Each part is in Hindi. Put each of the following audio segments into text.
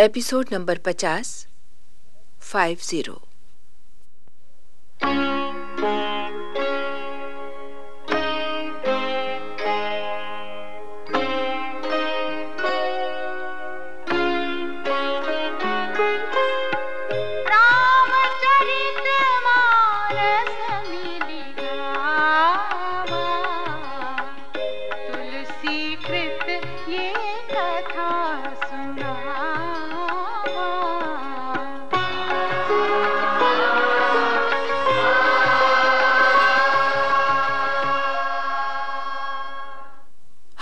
एपिसोड नंबर पचास फाइव ज़ीरो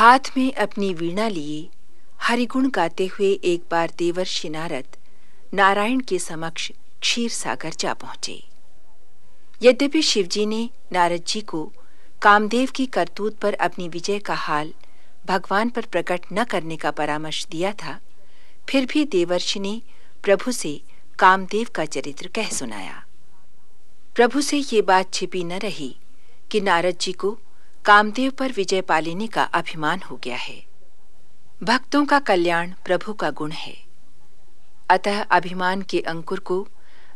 हाथ में अपनी वीणा लिए, हरिगुण गाते हुए एक बार देवर्षि नारद नारायण के समक्ष क्षीर सागर जा पहुँचे। यद्यपि शिवजी ने नारद जी को कामदेव की करतूत पर अपनी विजय का हाल भगवान पर प्रकट न करने का परामर्श दिया था, फिर भी देवर्षि ने प्रभु से कामदेव का चरित्र कह सुनाया। प्रभु से ये बात छिपी न रही कि नारद जी को कामदेव पर विजय पा लेने का अभिमान हो गया है। भक्तों का कल्याण प्रभु का गुण है। अतः अभिमान के अंकुर को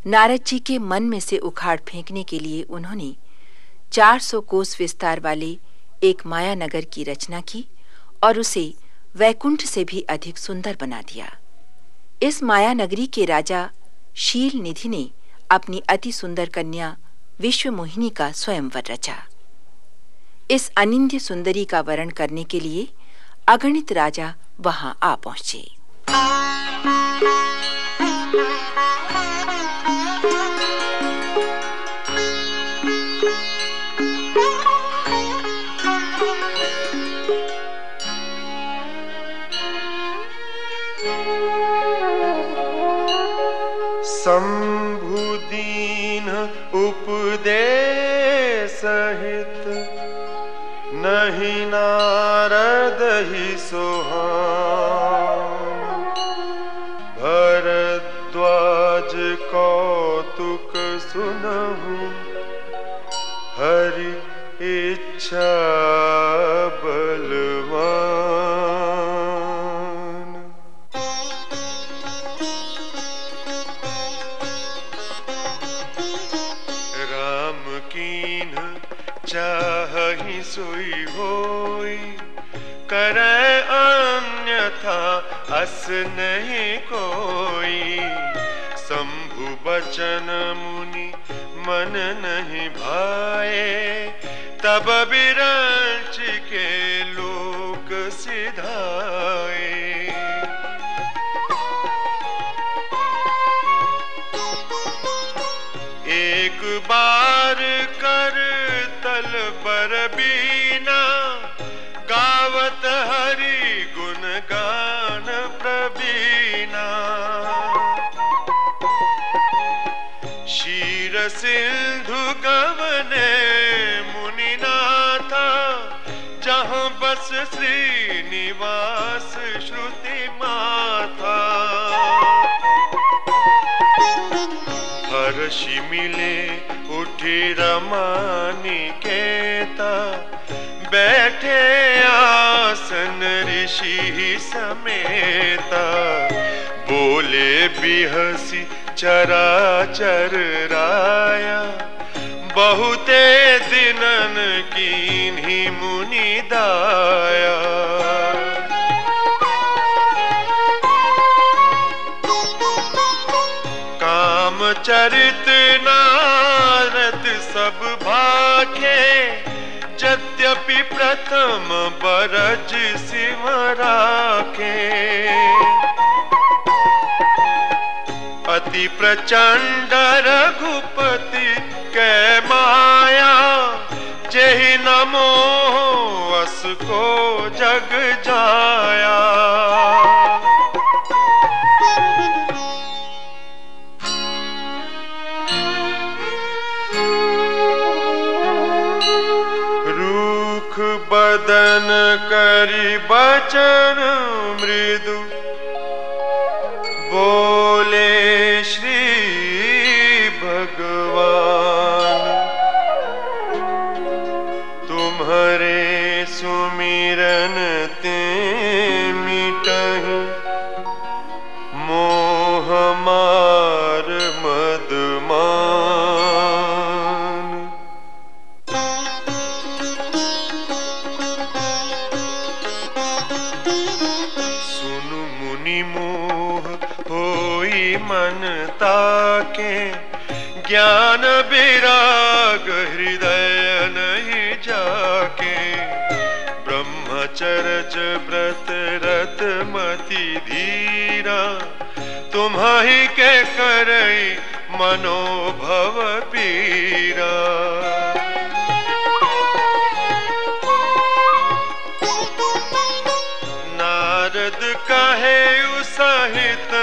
नारद जी के मन में से उखाड़ फेंकने के लिए उन्होंने 400 कोस विस्तार वाले एक माया नगर की रचना की और उसे वैकुंठ से भी अधिक सुंदर बना दिया। इस माया नगरी के राजा शील निधि ने अपनी अति सुंदर कन्या विश्व मोहिनी का स्वयंवर रचा। इस अनिंद्य सुंदरी का वर्ण करने के लिए अगणित राजा वहाँ आ पहुँचे। नारद ही सोहान भरद्वाज कौतुक सुनहु। हरि इच्छा बलवान। राम कीन चाही सोई होई करे अन्यथा अस नहीं कोई। शंभु बचन मुनि मन नहीं भाए, तब बिरंच के लोक सिधाए। एक बार कर तल पर बीना गावत हरि गुण गान प्रवीणा। शीर सिंधु गवने मुनिनाथा, जहाँ बस श्रीनिवास श्रुति माथा। हर्षि मिले उठी रमानी केता बैठे आसन ऋषि समेता। बोले, बिहसी चराचर राया। बहुते दिनन कीन्ही मुनि दाया। काम चरित नारद सब भाखे। यद्यपि प्रथम बरज सिंह राखे। अति प्रचंड रघुपति के माया, जही नमो अस को जग जाया करी बचन मृदु। मनोभव पीरा। नारद कहे सहित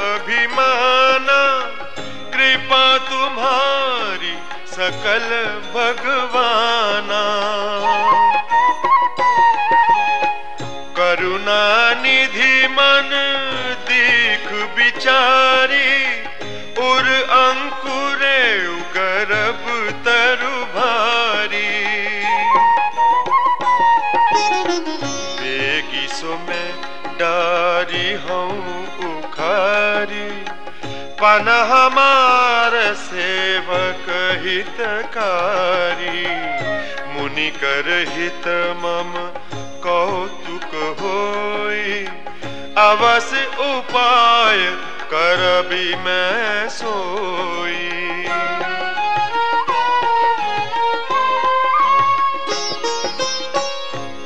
अभिमाना, कृपा तुम्हारी सकल भगवाना। करुणा निधि मन, दीख विचारी पन हमार सेवक हितकारी, मुनि कर हित मम कौतुक होई। अवश्य उपाय करबी मैं सोई।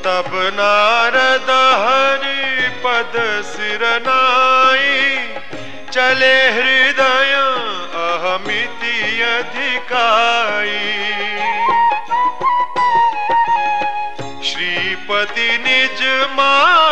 तब नारद हरि पद सिरनाई चले हृदय अहमिति अधिकारी श्रीपति निज माया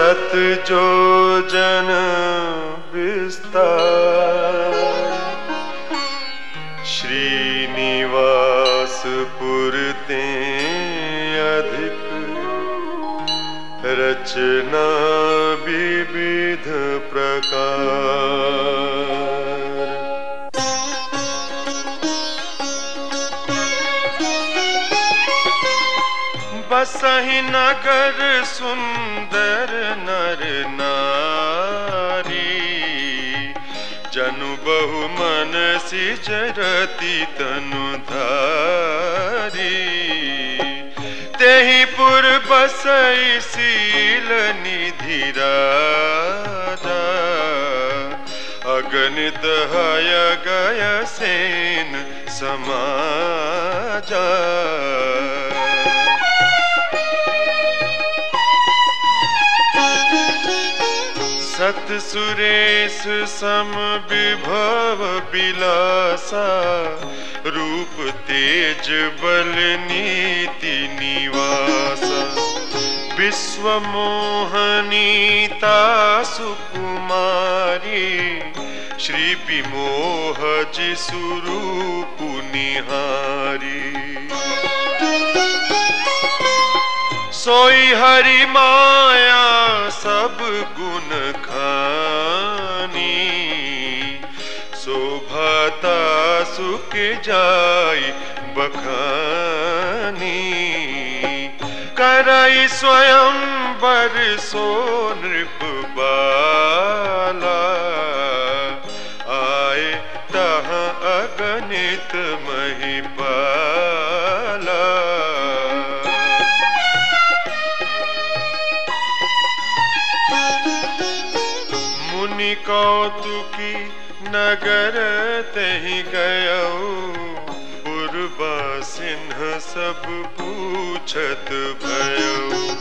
सत जो जन बसहि नगर सुंदर नर नारी। जनु बहु मन सिजरति तनु धारी। तेहि पुर बसई सील निधि अगणित हय गय सेन समाजा। सुरेश सम विभव बिलासा। रूप तेज बल नीति निवासा। विश्व मोहनीता सुकुमारी श्री विमोह जी स्वरूप निहारी। सोई हरि माया सब गुण शोभाता सुख जाई बखानी। करई स्वयं बर सो नृप बाला। आए तहाँ अगणित महिपाला मुनि कौतुकी नगर तहि गयऊ पूर्वा सिंह सब पूछत भयऊ।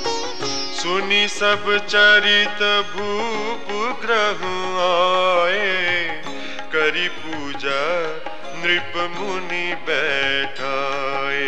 सुनी सब चरित भूप ग्रह आए, करी पूजा नृप मुनि बैठाए।